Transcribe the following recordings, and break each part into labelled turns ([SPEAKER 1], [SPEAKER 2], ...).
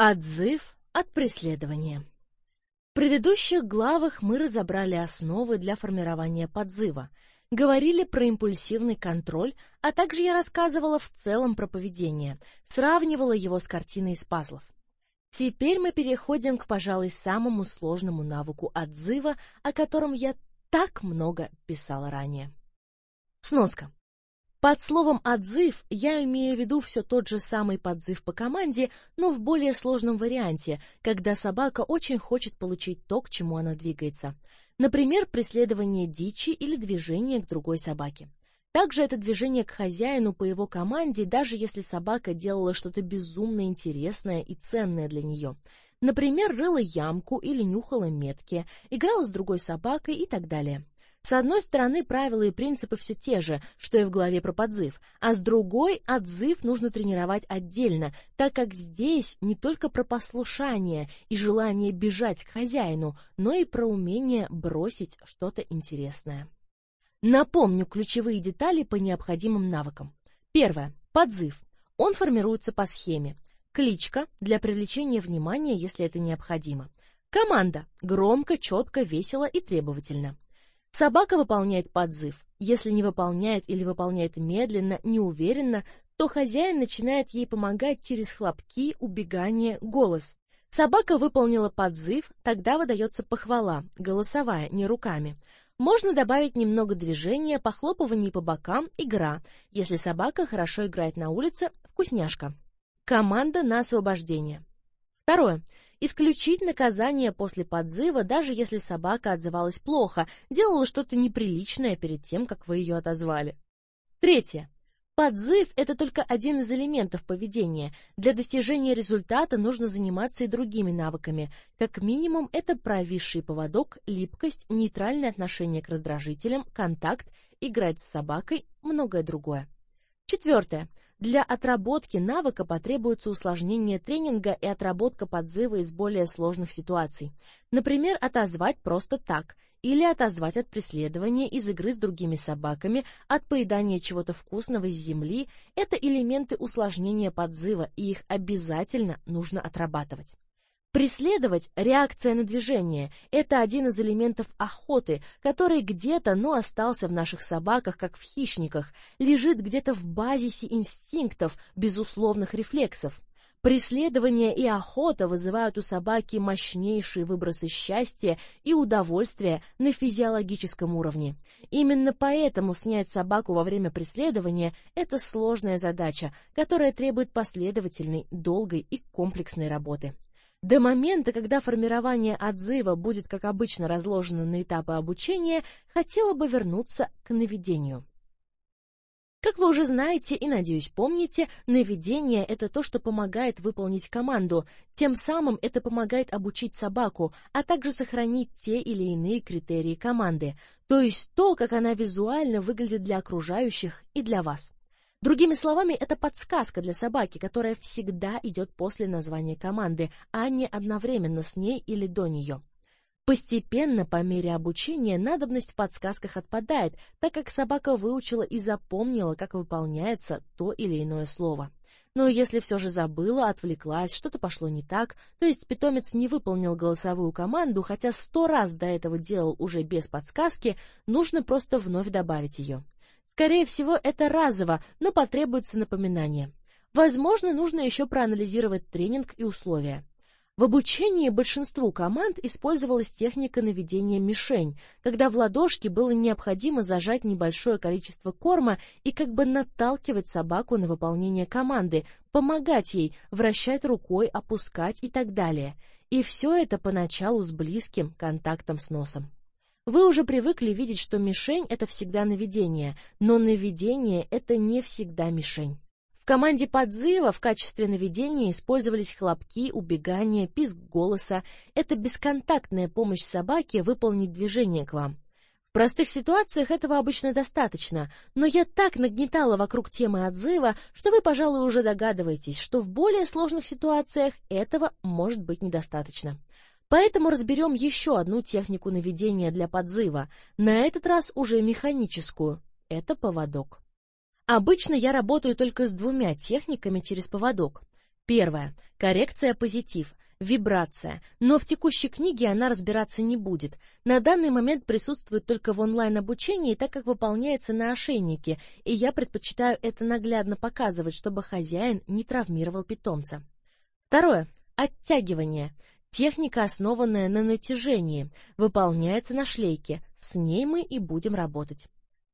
[SPEAKER 1] Отзыв от преследования. В предыдущих главах мы разобрали основы для формирования подзыва, говорили про импульсивный контроль, а также я рассказывала в целом про поведение, сравнивала его с картиной из пазлов. Теперь мы переходим к, пожалуй, самому сложному навыку отзыва, о котором я так много писала ранее. Сноска. Под словом «отзыв» я имею в виду все тот же самый подзыв по команде, но в более сложном варианте, когда собака очень хочет получить то, к чему она двигается. Например, преследование дичи или движение к другой собаке. Также это движение к хозяину по его команде, даже если собака делала что-то безумно интересное и ценное для нее. Например, рыла ямку или нюхала метки, играла с другой собакой и так далее. С одной стороны, правила и принципы все те же, что и в главе про подзыв, а с другой, отзыв нужно тренировать отдельно, так как здесь не только про послушание и желание бежать к хозяину, но и про умение бросить что-то интересное. Напомню ключевые детали по необходимым навыкам. Первое. Подзыв. Он формируется по схеме. Кличка для привлечения внимания, если это необходимо. Команда. Громко, четко, весело и требовательно. Собака выполняет подзыв. Если не выполняет или выполняет медленно, неуверенно, то хозяин начинает ей помогать через хлопки, убегание, голос. Собака выполнила подзыв, тогда выдается похвала, голосовая, не руками. Можно добавить немного движения, похлопываний по бокам, игра. Если собака хорошо играет на улице, вкусняшка. Команда на освобождение. Второе. Исключить наказание после подзыва, даже если собака отзывалась плохо, делала что-то неприличное перед тем, как вы ее отозвали. Третье. Подзыв – это только один из элементов поведения. Для достижения результата нужно заниматься и другими навыками. Как минимум, это провисший поводок, липкость, нейтральное отношение к раздражителям, контакт, играть с собакой, многое другое. Четвертое. Для отработки навыка потребуется усложнение тренинга и отработка подзыва из более сложных ситуаций. Например, отозвать просто так, или отозвать от преследования из игры с другими собаками, от поедания чего-то вкусного из земли – это элементы усложнения подзыва, и их обязательно нужно отрабатывать. Преследовать – реакция на движение. Это один из элементов охоты, который где-то, но остался в наших собаках, как в хищниках, лежит где-то в базисе инстинктов, безусловных рефлексов. Преследование и охота вызывают у собаки мощнейшие выбросы счастья и удовольствия на физиологическом уровне. Именно поэтому снять собаку во время преследования – это сложная задача, которая требует последовательной, долгой и комплексной работы. До момента, когда формирование отзыва будет, как обычно, разложено на этапы обучения, хотела бы вернуться к наведению. Как вы уже знаете и, надеюсь, помните, наведение – это то, что помогает выполнить команду, тем самым это помогает обучить собаку, а также сохранить те или иные критерии команды, то есть то, как она визуально выглядит для окружающих и для вас. Другими словами, это подсказка для собаки, которая всегда идет после названия команды, а не одновременно с ней или до нее. Постепенно, по мере обучения, надобность в подсказках отпадает, так как собака выучила и запомнила, как выполняется то или иное слово. Но если все же забыла, отвлеклась, что-то пошло не так, то есть питомец не выполнил голосовую команду, хотя сто раз до этого делал уже без подсказки, нужно просто вновь добавить ее. Скорее всего, это разово, но потребуется напоминание. Возможно, нужно еще проанализировать тренинг и условия. В обучении большинству команд использовалась техника наведения мишень, когда в ладошке было необходимо зажать небольшое количество корма и как бы наталкивать собаку на выполнение команды, помогать ей, вращать рукой, опускать и так далее. И все это поначалу с близким контактом с носом. Вы уже привыкли видеть, что мишень — это всегда наведение, но наведение — это не всегда мишень. В команде подзыва в качестве наведения использовались хлопки, убегание, писк голоса. Это бесконтактная помощь собаке выполнить движение к вам. В простых ситуациях этого обычно достаточно, но я так нагнетала вокруг темы отзыва, что вы, пожалуй, уже догадываетесь, что в более сложных ситуациях этого может быть недостаточно. Поэтому разберем еще одну технику наведения для подзыва, на этот раз уже механическую. Это поводок. Обычно я работаю только с двумя техниками через поводок. Первое. Коррекция позитив. Вибрация. Но в текущей книге она разбираться не будет. На данный момент присутствует только в онлайн-обучении, так как выполняется на ошейнике, и я предпочитаю это наглядно показывать, чтобы хозяин не травмировал питомца. Второе. Оттягивание. Техника, основанная на натяжении, выполняется на шлейке. С ней мы и будем работать.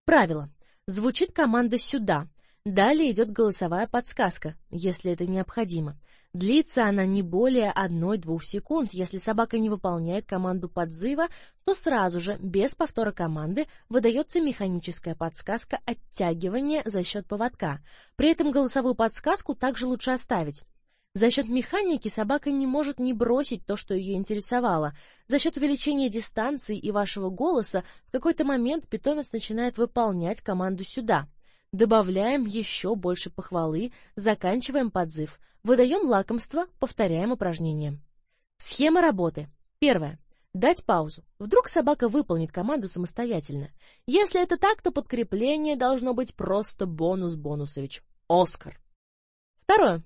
[SPEAKER 1] Правило. Звучит команда «сюда». Далее идет голосовая подсказка, если это необходимо. Длится она не более 1-2 секунд. Если собака не выполняет команду подзыва, то сразу же, без повтора команды, выдается механическая подсказка оттягивания за счет поводка. При этом голосовую подсказку также лучше оставить. За счет механики собака не может не бросить то, что ее интересовало. За счет увеличения дистанции и вашего голоса в какой-то момент питомец начинает выполнять команду «сюда». Добавляем еще больше похвалы, заканчиваем подзыв, выдаем лакомство, повторяем упражнение. Схема работы. Первое. Дать паузу. Вдруг собака выполнит команду самостоятельно. Если это так, то подкрепление должно быть просто бонус бонусович. Оскар. Второе.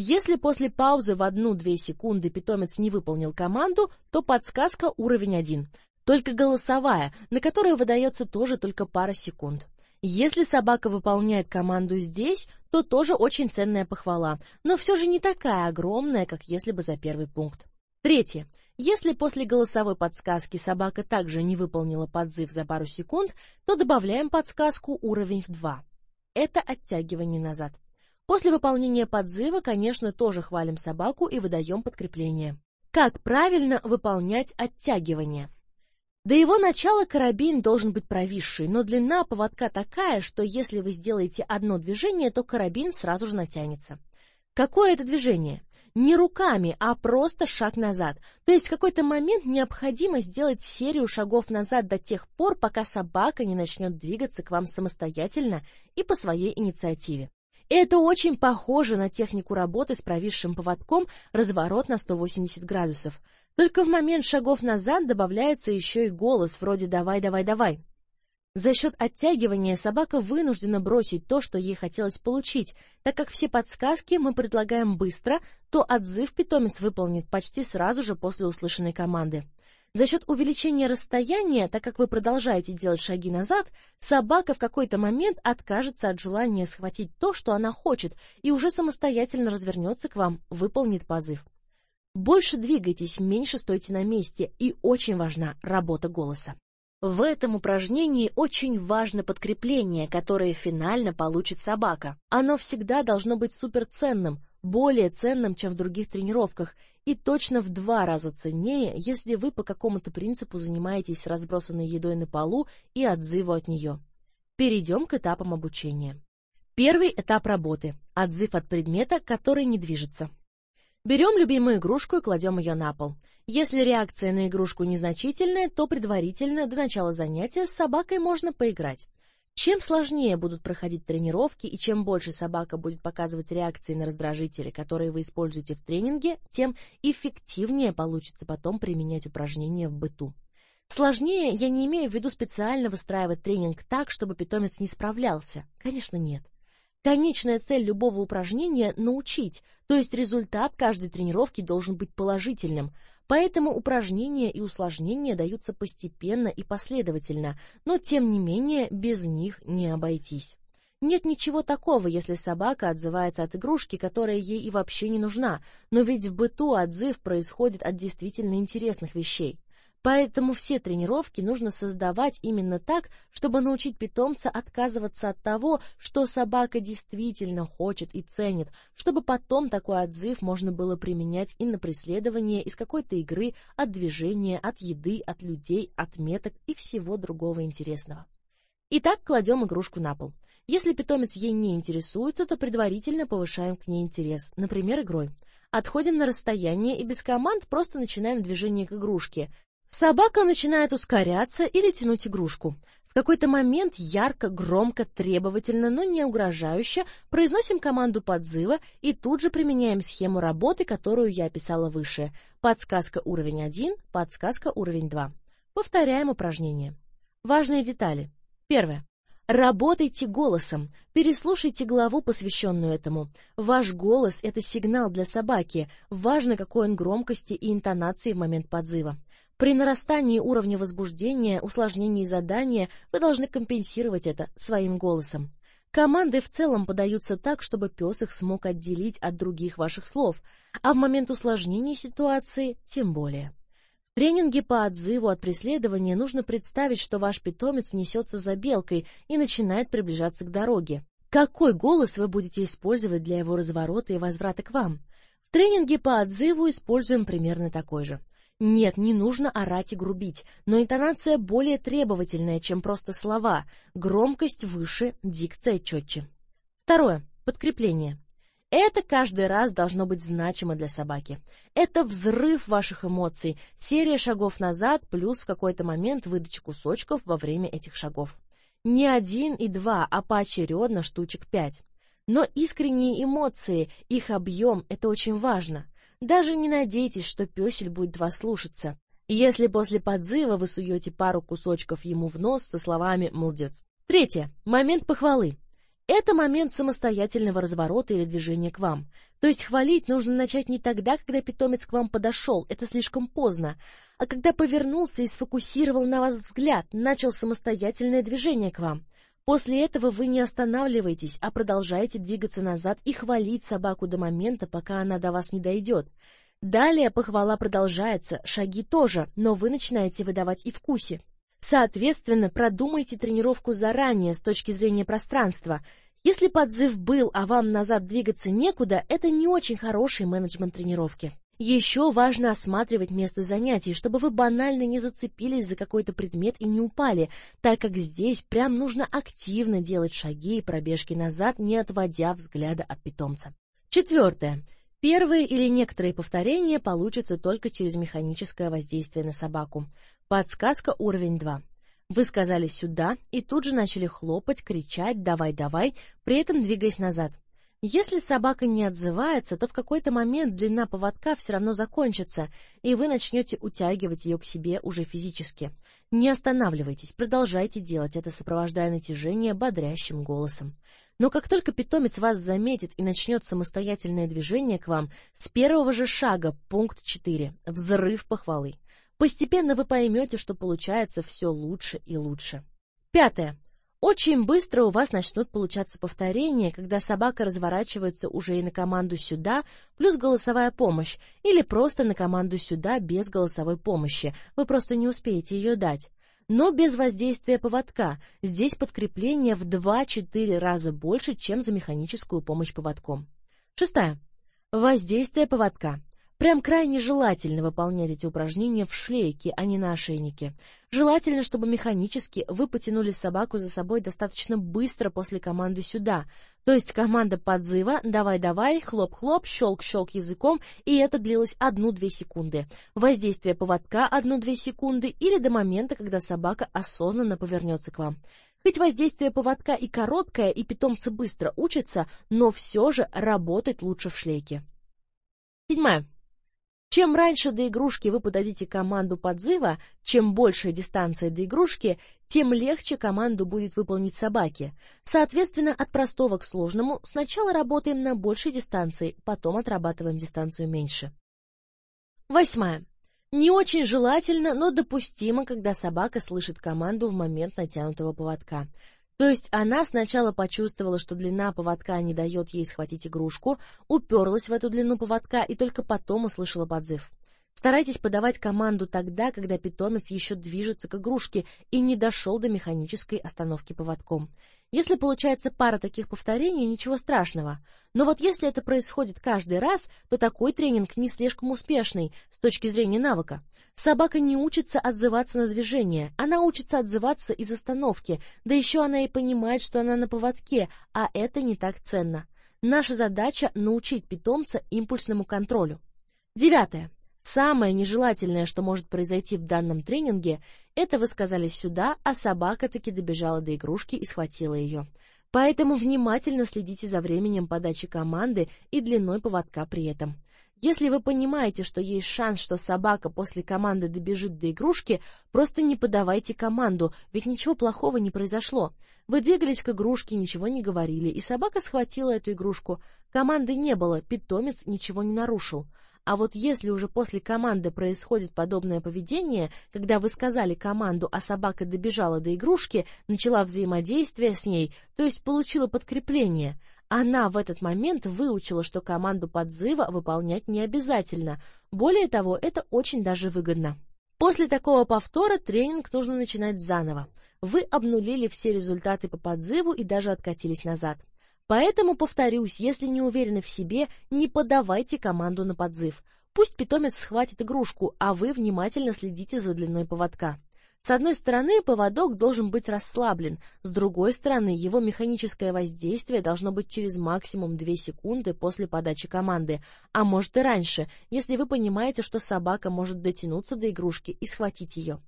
[SPEAKER 1] Если после паузы в 1-2 секунды питомец не выполнил команду, то подсказка уровень 1. Только голосовая, на которую выдается тоже только пара секунд. Если собака выполняет команду здесь, то тоже очень ценная похвала, но все же не такая огромная, как если бы за первый пункт. Третье. Если после голосовой подсказки собака также не выполнила подзыв за пару секунд, то добавляем подсказку уровень в 2. Это оттягивание назад. После выполнения подзыва, конечно, тоже хвалим собаку и выдаем подкрепление. Как правильно выполнять оттягивание? До его начала карабин должен быть провисший, но длина поводка такая, что если вы сделаете одно движение, то карабин сразу же натянется. Какое это движение? Не руками, а просто шаг назад. То есть в какой-то момент необходимо сделать серию шагов назад до тех пор, пока собака не начнет двигаться к вам самостоятельно и по своей инициативе. Это очень похоже на технику работы с провисшим поводком разворот на 180 градусов. Только в момент шагов назад добавляется еще и голос вроде «давай, давай, давай». За счет оттягивания собака вынуждена бросить то, что ей хотелось получить, так как все подсказки мы предлагаем быстро, то отзыв питомец выполнит почти сразу же после услышанной команды. За счет увеличения расстояния, так как вы продолжаете делать шаги назад, собака в какой-то момент откажется от желания схватить то, что она хочет, и уже самостоятельно развернется к вам, выполнит позыв. Больше двигайтесь, меньше стойте на месте, и очень важна работа голоса. В этом упражнении очень важно подкрепление, которое финально получит собака. Оно всегда должно быть суперценным, более ценным, чем в других тренировках, и точно в два раза ценнее, если вы по какому-то принципу занимаетесь разбросанной едой на полу и отзыву от нее. Перейдем к этапам обучения. Первый этап работы – отзыв от предмета, который не движется. Берем любимую игрушку и кладем ее на пол. Если реакция на игрушку незначительная, то предварительно до начала занятия с собакой можно поиграть. Чем сложнее будут проходить тренировки и чем больше собака будет показывать реакции на раздражители, которые вы используете в тренинге, тем эффективнее получится потом применять упражнения в быту. Сложнее я не имею в виду специально выстраивать тренинг так, чтобы питомец не справлялся. Конечно, нет. Конечная цель любого упражнения – научить, то есть результат каждой тренировки должен быть положительным. Поэтому упражнения и усложнения даются постепенно и последовательно, но тем не менее без них не обойтись. Нет ничего такого, если собака отзывается от игрушки, которая ей и вообще не нужна, но ведь в быту отзыв происходит от действительно интересных вещей. Поэтому все тренировки нужно создавать именно так, чтобы научить питомца отказываться от того, что собака действительно хочет и ценит, чтобы потом такой отзыв можно было применять и на преследование из какой-то игры, от движения, от еды, от людей, от меток и всего другого интересного. Итак, кладем игрушку на пол. Если питомец ей не интересуется, то предварительно повышаем к ней интерес, например, игрой. Отходим на расстояние и без команд просто начинаем движение к игрушке, Собака начинает ускоряться или тянуть игрушку. В какой-то момент ярко, громко, требовательно, но не угрожающе произносим команду подзыва и тут же применяем схему работы, которую я описала выше. Подсказка уровень 1, подсказка уровень 2. Повторяем упражнение. Важные детали. Первое. Работайте голосом. Переслушайте главу, посвященную этому. Ваш голос — это сигнал для собаки. Важно, какой он громкости и интонации в момент подзыва. При нарастании уровня возбуждения, усложнении задания вы должны компенсировать это своим голосом. Команды в целом подаются так, чтобы пес их смог отделить от других ваших слов, а в момент усложнения ситуации тем более тренинге по отзыву от преследования нужно представить, что ваш питомец несется за белкой и начинает приближаться к дороге. Какой голос вы будете использовать для его разворота и возврата к вам? В тренинге по отзыву используем примерно такой же. Нет, не нужно орать и грубить, но интонация более требовательная, чем просто слова, громкость выше, дикция четче. Второе. Подкрепление. Это каждый раз должно быть значимо для собаки. Это взрыв ваших эмоций, серия шагов назад плюс в какой-то момент выдача кусочков во время этих шагов. Не один и два, а поочередно штучек пять. Но искренние эмоции, их объем — это очень важно. Даже не надейтесь, что песель будет вас слушаться. Если после подзыва вы суете пару кусочков ему в нос со словами «молодец». Третье. Момент похвалы. Это момент самостоятельного разворота или движения к вам. То есть хвалить нужно начать не тогда, когда питомец к вам подошел, это слишком поздно, а когда повернулся и сфокусировал на вас взгляд, начал самостоятельное движение к вам. После этого вы не останавливаетесь, а продолжаете двигаться назад и хвалить собаку до момента, пока она до вас не дойдет. Далее похвала продолжается, шаги тоже, но вы начинаете выдавать и вкусе. Соответственно, продумайте тренировку заранее с точки зрения пространства. Если подзыв был, а вам назад двигаться некуда, это не очень хороший менеджмент тренировки. Еще важно осматривать место занятий, чтобы вы банально не зацепились за какой-то предмет и не упали, так как здесь прям нужно активно делать шаги и пробежки назад, не отводя взгляда от питомца. Четвертое. Первые или некоторые повторения получатся только через механическое воздействие на собаку. Подсказка уровень 2. Вы сказали «сюда» и тут же начали хлопать, кричать «давай-давай», при этом двигаясь назад. Если собака не отзывается, то в какой-то момент длина поводка все равно закончится, и вы начнете утягивать ее к себе уже физически. Не останавливайтесь, продолжайте делать это, сопровождая натяжение бодрящим голосом. Но как только питомец вас заметит и начнет самостоятельное движение к вам, с первого же шага, пункт 4, взрыв похвалы. Постепенно вы поймете, что получается все лучше и лучше. Пятое. Очень быстро у вас начнут получаться повторения, когда собака разворачивается уже и на команду «сюда» плюс голосовая помощь, или просто на команду «сюда» без голосовой помощи, вы просто не успеете ее дать. Но без воздействия поводка, здесь подкрепление в 2-4 раза больше, чем за механическую помощь поводком. Шестая. Воздействие поводка. Прям крайне желательно выполнять эти упражнения в шлейке, а не на ошейнике. Желательно, чтобы механически вы потянули собаку за собой достаточно быстро после команды «сюда». То есть команда подзыва «давай-давай», хлоп-хлоп, щелк-щелк языком, и это длилось 1-2 секунды. Воздействие поводка 1-2 секунды или до момента, когда собака осознанно повернется к вам. Хоть воздействие поводка и короткое, и питомцы быстро учатся, но все же работать лучше в шлейке. Седьмая. Чем раньше до игрушки вы подадите команду подзыва, чем большая дистанция до игрушки, тем легче команду будет выполнить собаке. Соответственно, от простого к сложному сначала работаем на большей дистанции, потом отрабатываем дистанцию меньше. Восьмая. Не очень желательно, но допустимо, когда собака слышит команду в момент натянутого поводка. То есть она сначала почувствовала, что длина поводка не дает ей схватить игрушку, уперлась в эту длину поводка и только потом услышала подзыв. Старайтесь подавать команду тогда, когда питомец еще движется к игрушке и не дошел до механической остановки поводком. Если получается пара таких повторений, ничего страшного. Но вот если это происходит каждый раз, то такой тренинг не слишком успешный с точки зрения навыка. Собака не учится отзываться на движение, она учится отзываться из остановки, да еще она и понимает, что она на поводке, а это не так ценно. Наша задача — научить питомца импульсному контролю. Девятое. Самое нежелательное, что может произойти в данном тренинге, это вы сказали сюда, а собака таки добежала до игрушки и схватила ее. Поэтому внимательно следите за временем подачи команды и длиной поводка при этом. Если вы понимаете, что есть шанс, что собака после команды добежит до игрушки, просто не подавайте команду, ведь ничего плохого не произошло. Вы двигались к игрушке, ничего не говорили, и собака схватила эту игрушку. Команды не было, питомец ничего не нарушил. А вот если уже после команды происходит подобное поведение, когда вы сказали команду, а собака добежала до игрушки, начала взаимодействие с ней, то есть получила подкрепление, она в этот момент выучила, что команду подзыва выполнять не обязательно. Более того, это очень даже выгодно. После такого повтора тренинг нужно начинать заново. Вы обнулили все результаты по подзыву и даже откатились назад. Поэтому, повторюсь, если не уверены в себе, не подавайте команду на подзыв. Пусть питомец схватит игрушку, а вы внимательно следите за длиной поводка. С одной стороны, поводок должен быть расслаблен, с другой стороны, его механическое воздействие должно быть через максимум 2 секунды после подачи команды, а может и раньше, если вы понимаете, что собака может дотянуться до игрушки и схватить ее.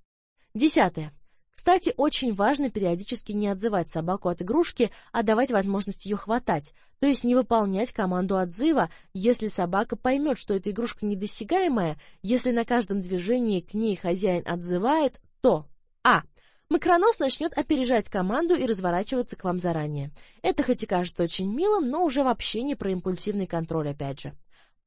[SPEAKER 1] Десятое. Кстати, очень важно периодически не отзывать собаку от игрушки, а давать возможность ее хватать, то есть не выполнять команду отзыва, если собака поймет, что эта игрушка недосягаемая, если на каждом движении к ней хозяин отзывает, то А. Макронос начнет опережать команду и разворачиваться к вам заранее. Это хоть и кажется очень милым, но уже вообще не про импульсивный контроль опять же.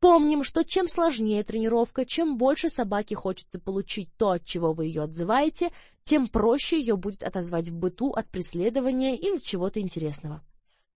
[SPEAKER 1] Помним, что чем сложнее тренировка, чем больше собаке хочется получить то, от чего вы ее отзываете, тем проще ее будет отозвать в быту от преследования или чего-то интересного.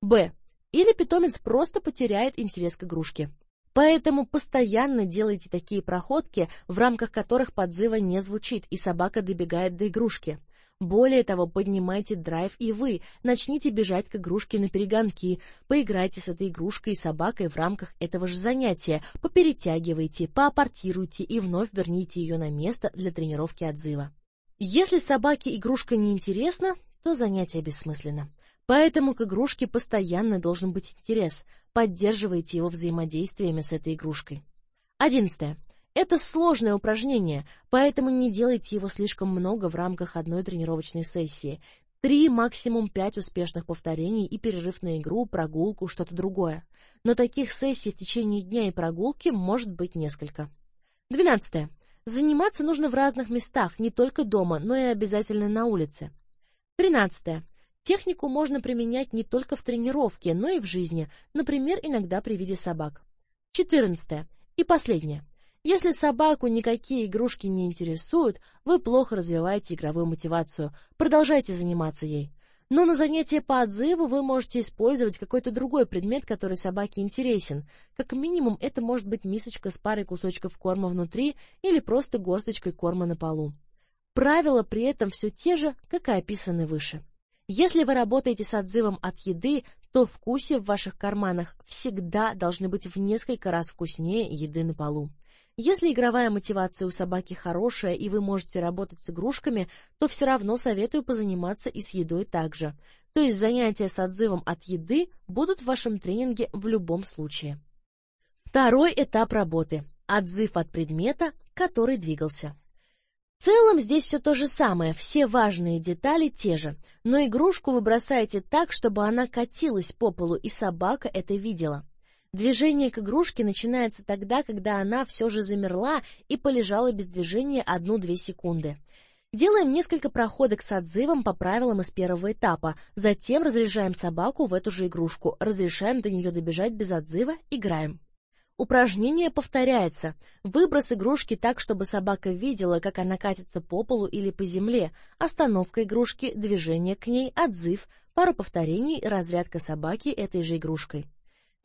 [SPEAKER 1] Б. Или питомец просто потеряет интерес к игрушке. Поэтому постоянно делайте такие проходки, в рамках которых подзыва не звучит, и собака добегает до игрушки. Более того, поднимайте драйв и вы, начните бежать к игрушке на перегонки, поиграйте с этой игрушкой и собакой в рамках этого же занятия, поперетягивайте, поапортируйте и вновь верните ее на место для тренировки отзыва. Если собаке игрушка не интересна, то занятие бессмысленно. Поэтому к игрушке постоянно должен быть интерес. Поддерживайте его взаимодействиями с этой игрушкой. Одиннадцатое. Это сложное упражнение, поэтому не делайте его слишком много в рамках одной тренировочной сессии. Три, максимум пять успешных повторений и перерыв на игру, прогулку, что-то другое. Но таких сессий в течение дня и прогулки может быть несколько. Двенадцатое. Заниматься нужно в разных местах, не только дома, но и обязательно на улице. Тринадцатое. Технику можно применять не только в тренировке, но и в жизни, например, иногда при виде собак. Четырнадцатое. И последнее. Если собаку никакие игрушки не интересуют, вы плохо развиваете игровую мотивацию. Продолжайте заниматься ей. Но на занятие по отзыву вы можете использовать какой-то другой предмет, который собаке интересен. Как минимум, это может быть мисочка с парой кусочков корма внутри или просто горсточкой корма на полу. Правила при этом все те же, как и описаны выше. Если вы работаете с отзывом от еды, то вкусы в ваших карманах всегда должны быть в несколько раз вкуснее еды на полу. Если игровая мотивация у собаки хорошая и вы можете работать с игрушками, то все равно советую позаниматься и с едой также. То есть занятия с отзывом от еды будут в вашем тренинге в любом случае. Второй этап работы – отзыв от предмета, который двигался. В целом здесь все то же самое, все важные детали те же, но игрушку вы бросаете так, чтобы она катилась по полу, и собака это видела. Движение к игрушке начинается тогда, когда она все же замерла и полежала без движения одну-две секунды. Делаем несколько проходок с отзывом по правилам из первого этапа, затем разряжаем собаку в эту же игрушку, разрешаем до нее добежать без отзыва, играем. Упражнение повторяется. Выброс игрушки так, чтобы собака видела, как она катится по полу или по земле, остановка игрушки, движение к ней, отзыв, пару повторений, разрядка собаки этой же игрушкой.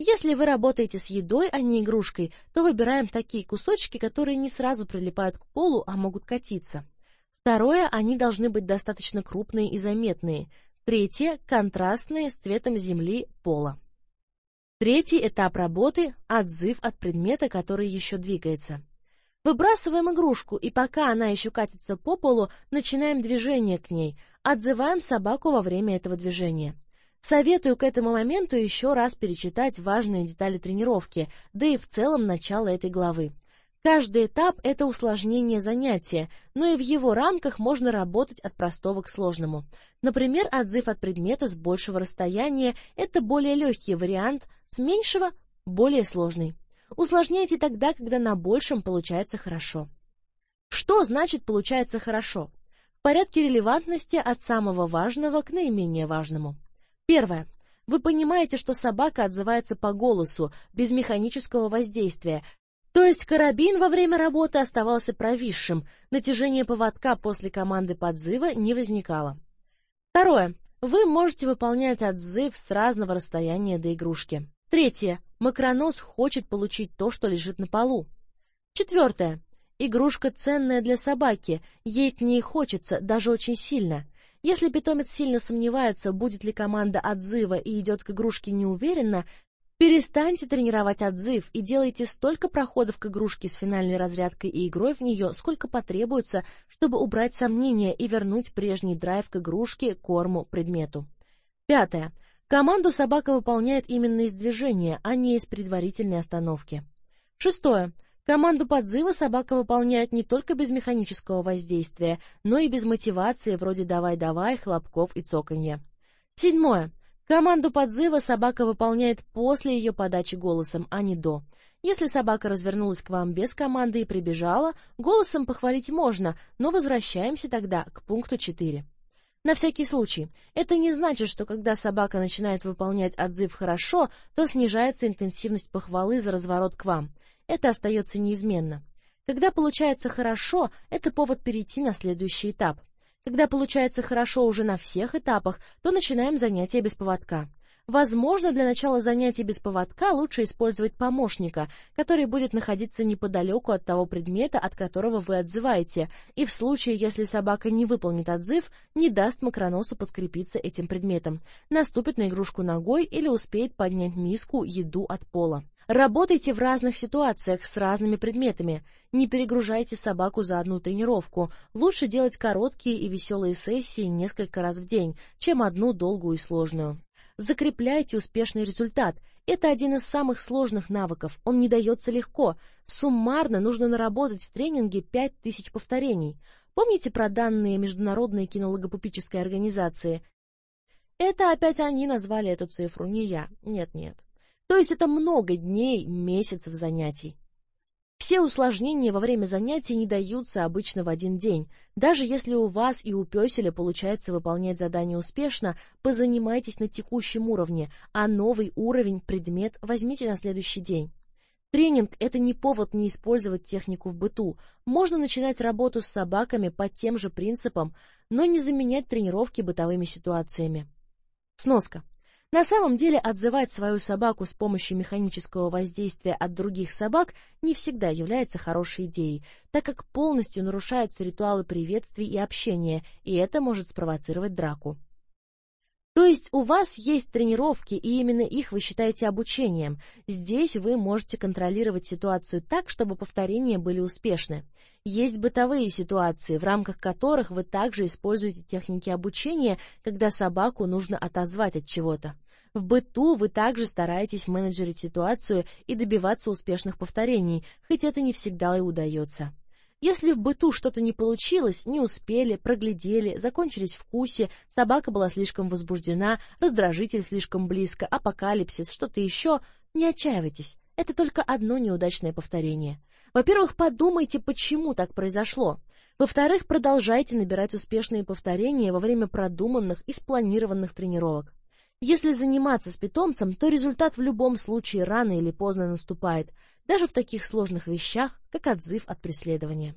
[SPEAKER 1] Если вы работаете с едой, а не игрушкой, то выбираем такие кусочки, которые не сразу прилипают к полу, а могут катиться. Второе, они должны быть достаточно крупные и заметные. Третье, контрастные с цветом земли, пола. Третий этап работы – отзыв от предмета, который еще двигается. Выбрасываем игрушку, и пока она еще катится по полу, начинаем движение к ней, отзываем собаку во время этого движения. Советую к этому моменту еще раз перечитать важные детали тренировки, да и в целом начало этой главы. Каждый этап – это усложнение занятия, но и в его рамках можно работать от простого к сложному. Например, отзыв от предмета с большего расстояния – это более легкий вариант, с меньшего – более сложный. Усложняйте тогда, когда на большем получается хорошо. Что значит «получается хорошо»? В порядке релевантности от самого важного к наименее важному. Первое. Вы понимаете, что собака отзывается по голосу, без механического воздействия, то есть карабин во время работы оставался провисшим, натяжение поводка после команды подзыва не возникало. Второе. Вы можете выполнять отзыв с разного расстояния до игрушки. Третье. Макронос хочет получить то, что лежит на полу. Четвертое. Игрушка ценная для собаки, ей к ней хочется, даже очень сильно. Если питомец сильно сомневается, будет ли команда отзыва и идет к игрушке неуверенно, перестаньте тренировать отзыв и делайте столько проходов к игрушке с финальной разрядкой и игрой в нее, сколько потребуется, чтобы убрать сомнения и вернуть прежний драйв к игрушке, корму, предмету. Пятое. Команду собака выполняет именно из движения, а не из предварительной остановки. Шестое. Команду подзыва собака выполняет не только без механического воздействия, но и без мотивации вроде «давай-давай», хлопков и цоканья. Седьмое. Команду подзыва собака выполняет после ее подачи голосом, а не до. Если собака развернулась к вам без команды и прибежала, голосом похвалить можно, но возвращаемся тогда к пункту 4. На всякий случай, это не значит, что когда собака начинает выполнять отзыв хорошо, то снижается интенсивность похвалы за разворот к вам это остается неизменно. Когда получается хорошо, это повод перейти на следующий этап. Когда получается хорошо уже на всех этапах, то начинаем занятия без поводка. Возможно, для начала занятий без поводка лучше использовать помощника, который будет находиться неподалеку от того предмета, от которого вы отзываете, и в случае, если собака не выполнит отзыв, не даст макроносу подкрепиться этим предметом, наступит на игрушку ногой или успеет поднять миску, еду от пола. Работайте в разных ситуациях с разными предметами. Не перегружайте собаку за одну тренировку. Лучше делать короткие и веселые сессии несколько раз в день, чем одну долгую и сложную. Закрепляйте успешный результат. Это один из самых сложных навыков. Он не дается легко. Суммарно нужно наработать в тренинге 5000 повторений. Помните про данные Международной кинологопупической организации? Это опять они назвали эту цифру, не я. Нет-нет. То есть это много дней, месяцев занятий. Все усложнения во время занятий не даются обычно в один день. Даже если у вас и у пёселя получается выполнять задание успешно, позанимайтесь на текущем уровне, а новый уровень, предмет возьмите на следующий день. Тренинг – это не повод не использовать технику в быту. Можно начинать работу с собаками по тем же принципам, но не заменять тренировки бытовыми ситуациями. Сноска. На самом деле отзывать свою собаку с помощью механического воздействия от других собак не всегда является хорошей идеей, так как полностью нарушаются ритуалы приветствий и общения, и это может спровоцировать драку. То есть у вас есть тренировки, и именно их вы считаете обучением. Здесь вы можете контролировать ситуацию так, чтобы повторения были успешны. Есть бытовые ситуации, в рамках которых вы также используете техники обучения, когда собаку нужно отозвать от чего-то. В быту вы также стараетесь менеджерить ситуацию и добиваться успешных повторений, хоть это не всегда и удается. Если в быту что-то не получилось, не успели, проглядели, закончились вкусе, собака была слишком возбуждена, раздражитель слишком близко, апокалипсис, что-то еще, не отчаивайтесь. Это только одно неудачное повторение. Во-первых, подумайте, почему так произошло. Во-вторых, продолжайте набирать успешные повторения во время продуманных и спланированных тренировок. Если заниматься с питомцем, то результат в любом случае рано или поздно наступает, даже в таких сложных вещах, как отзыв от преследования.